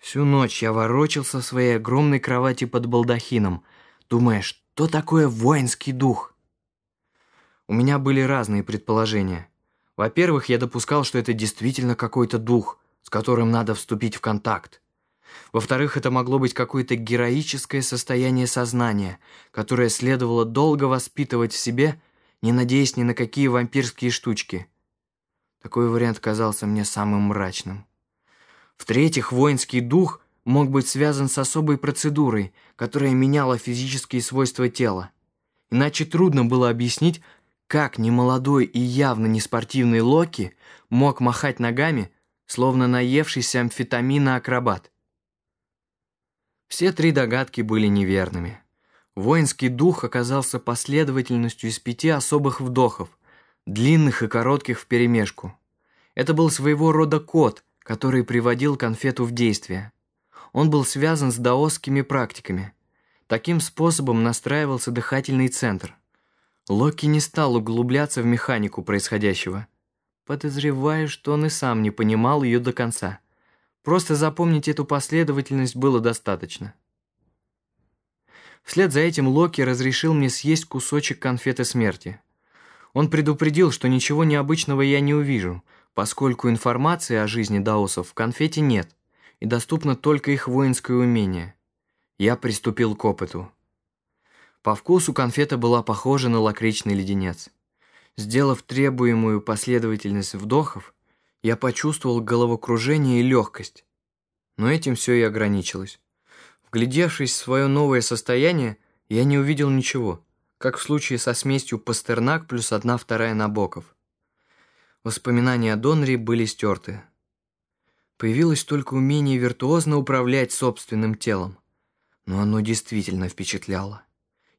Всю ночь я ворочался в своей огромной кровати под балдахином, думая, что такое воинский дух. У меня были разные предположения. Во-первых, я допускал, что это действительно какой-то дух, с которым надо вступить в контакт. Во-вторых, это могло быть какое-то героическое состояние сознания, которое следовало долго воспитывать в себе, не надеясь ни на какие вампирские штучки. Такой вариант казался мне самым мрачным. В-третьих, воинский дух мог быть связан с особой процедурой, которая меняла физические свойства тела. Иначе трудно было объяснить, как немолодой и явно не спортивный Локи мог махать ногами, словно наевшийся амфетамина акробат. Все три догадки были неверными. Воинский дух оказался последовательностью из пяти особых вдохов, длинных и коротких вперемешку. Это был своего рода код – который приводил конфету в действие. Он был связан с даосскими практиками. Таким способом настраивался дыхательный центр. Локи не стал углубляться в механику происходящего. Подозреваю, что он и сам не понимал ее до конца. Просто запомнить эту последовательность было достаточно. Вслед за этим Локи разрешил мне съесть кусочек конфеты смерти. Он предупредил, что ничего необычного я не увижу – поскольку информации о жизни даосов в конфете нет, и доступно только их воинское умение. Я приступил к опыту. По вкусу конфета была похожа на лакричный леденец. Сделав требуемую последовательность вдохов, я почувствовал головокружение и легкость. Но этим все и ограничилось. Вглядевшись в свое новое состояние, я не увидел ничего, как в случае со смесью Пастернак плюс одна вторая Набоков. Воспоминания о Донри были стерты. Появилось только умение виртуозно управлять собственным телом. Но оно действительно впечатляло.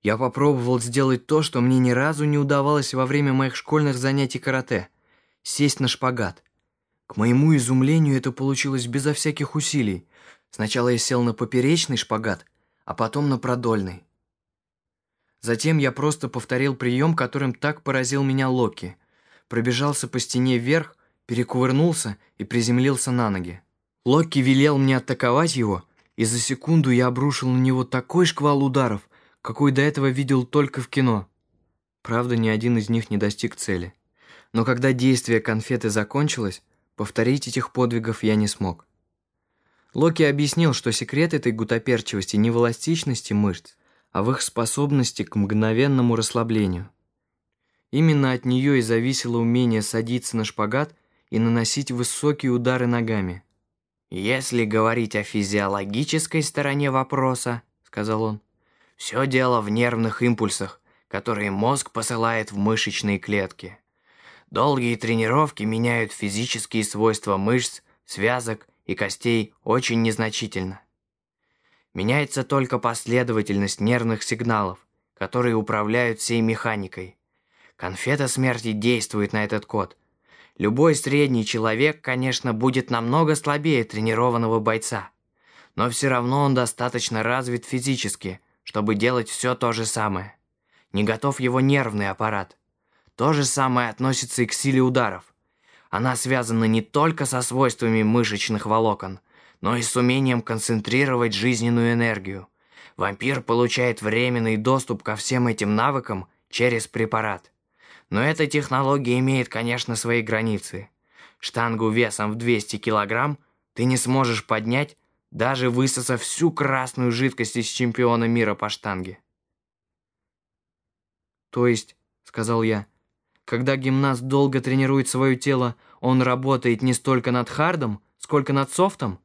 Я попробовал сделать то, что мне ни разу не удавалось во время моих школьных занятий карате – сесть на шпагат. К моему изумлению это получилось безо всяких усилий. Сначала я сел на поперечный шпагат, а потом на продольный. Затем я просто повторил прием, которым так поразил меня Локи пробежался по стене вверх, перекувырнулся и приземлился на ноги. Локи велел мне атаковать его, и за секунду я обрушил на него такой шквал ударов, какой до этого видел только в кино. Правда, ни один из них не достиг цели. Но когда действие конфеты закончилось, повторить этих подвигов я не смог. Локи объяснил, что секрет этой гутоперчивости не в эластичности мышц, а в их способности к мгновенному расслаблению. Именно от нее и зависело умение садиться на шпагат и наносить высокие удары ногами. «Если говорить о физиологической стороне вопроса», — сказал он, — «все дело в нервных импульсах, которые мозг посылает в мышечные клетки. Долгие тренировки меняют физические свойства мышц, связок и костей очень незначительно. Меняется только последовательность нервных сигналов, которые управляют всей механикой. Конфета смерти действует на этот код. Любой средний человек, конечно, будет намного слабее тренированного бойца. Но все равно он достаточно развит физически, чтобы делать все то же самое. Не готов его нервный аппарат. То же самое относится и к силе ударов. Она связана не только со свойствами мышечных волокон, но и с умением концентрировать жизненную энергию. Вампир получает временный доступ ко всем этим навыкам через препарат. Но эта технология имеет, конечно, свои границы. Штангу весом в 200 килограмм ты не сможешь поднять, даже высосав всю красную жидкость из чемпиона мира по штанге. «То есть, — сказал я, — когда гимнаст долго тренирует свое тело, он работает не столько над хардом, сколько над софтом?»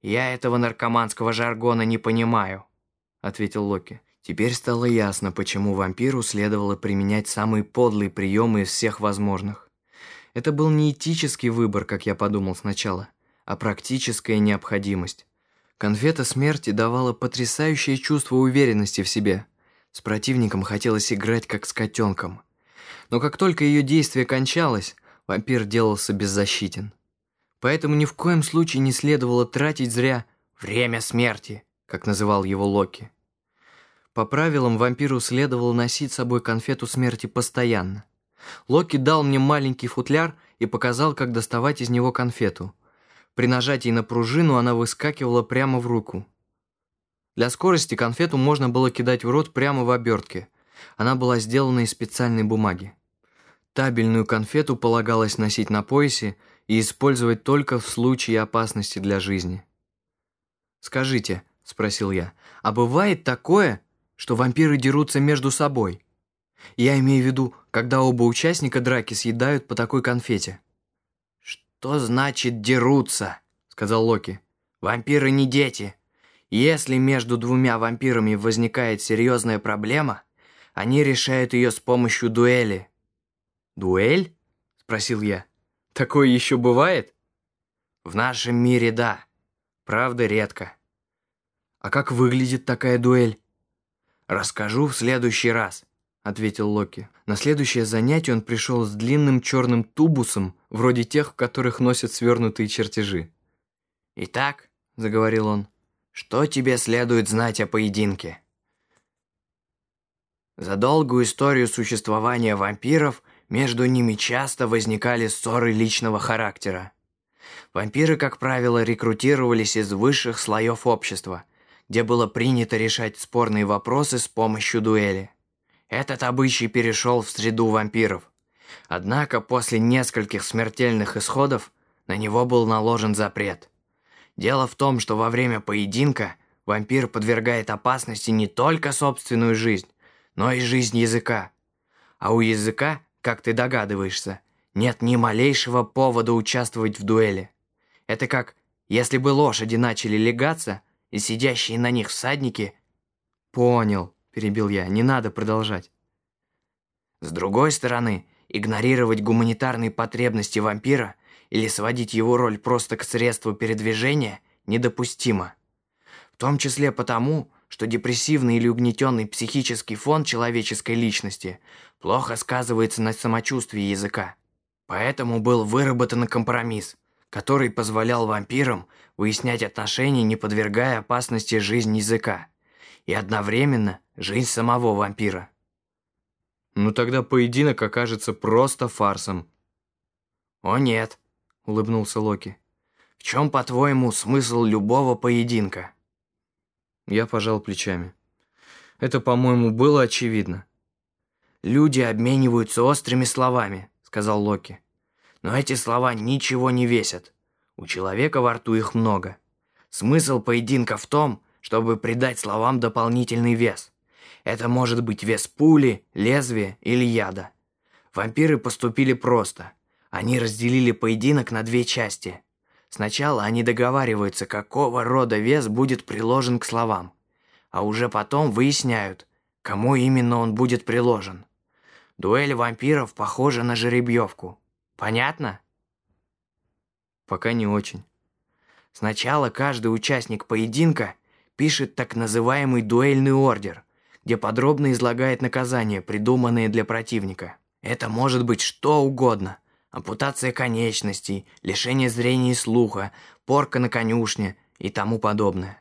«Я этого наркоманского жаргона не понимаю», — ответил Локи. Теперь стало ясно, почему вампиру следовало применять самые подлые приемы из всех возможных. Это был не этический выбор, как я подумал сначала, а практическая необходимость. Конфета смерти давала потрясающее чувство уверенности в себе. С противником хотелось играть как с котенком. Но как только ее действие кончалось, вампир делался беззащитен. Поэтому ни в коем случае не следовало тратить зря «время смерти», как называл его Локи. По правилам, вампиру следовало носить с собой конфету смерти постоянно. Локи дал мне маленький футляр и показал, как доставать из него конфету. При нажатии на пружину она выскакивала прямо в руку. Для скорости конфету можно было кидать в рот прямо в обертке. Она была сделана из специальной бумаги. Табельную конфету полагалось носить на поясе и использовать только в случае опасности для жизни. «Скажите», — спросил я, — «а бывает такое, что вампиры дерутся между собой?» Я имею в виду, когда оба участника драки съедают по такой конфете. «Что значит дерутся?» — сказал Локи. «Вампиры не дети. Если между двумя вампирами возникает серьезная проблема, они решают ее с помощью дуэли». «Дуэль?» — спросил я. «Такое еще бывает?» «В нашем мире да. Правда, редко». «А как выглядит такая дуэль?» «Расскажу в следующий раз ответил Локи. На следующее занятие он пришел с длинным черным тубусом, вроде тех, в которых носят свернутые чертежи. «Итак», — заговорил он, — «что тебе следует знать о поединке?» За долгую историю существования вампиров между ними часто возникали ссоры личного характера. Вампиры, как правило, рекрутировались из высших слоев общества, где было принято решать спорные вопросы с помощью дуэли. Этот обычай перешел в среду вампиров. Однако после нескольких смертельных исходов на него был наложен запрет. Дело в том, что во время поединка вампир подвергает опасности не только собственную жизнь, но и жизнь языка. А у языка, как ты догадываешься, нет ни малейшего повода участвовать в дуэли. Это как, если бы лошади начали легаться, и сидящие на них всадники... Понял перебил я, не надо продолжать. С другой стороны, игнорировать гуманитарные потребности вампира или сводить его роль просто к средству передвижения недопустимо. В том числе потому, что депрессивный или угнетенный психический фон человеческой личности плохо сказывается на самочувствии языка. Поэтому был выработан компромисс, который позволял вампирам выяснять отношения, не подвергая опасности жизнь языка и одновременно жизнь самого вампира. Ну тогда поединок окажется просто фарсом. О нет, улыбнулся Локи. В чем, по-твоему, смысл любого поединка? Я пожал плечами. Это, по-моему, было очевидно. Люди обмениваются острыми словами, сказал Локи. Но эти слова ничего не весят. У человека во рту их много. Смысл поединка в том, чтобы придать словам дополнительный вес. Это может быть вес пули, лезвия или яда. Вампиры поступили просто. Они разделили поединок на две части. Сначала они договариваются, какого рода вес будет приложен к словам, а уже потом выясняют, кому именно он будет приложен. Дуэль вампиров похожа на жеребьевку. Понятно? Пока не очень. Сначала каждый участник поединка пишет так называемый дуэльный ордер, где подробно излагает наказания, придуманные для противника. Это может быть что угодно. Ампутация конечностей, лишение зрения и слуха, порка на конюшне и тому подобное.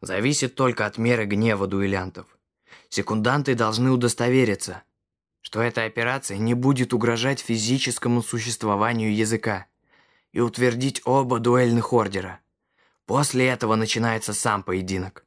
Зависит только от меры гнева дуэлянтов. Секунданты должны удостовериться, что эта операция не будет угрожать физическому существованию языка и утвердить оба дуэльных ордера. После этого начинается сам поединок.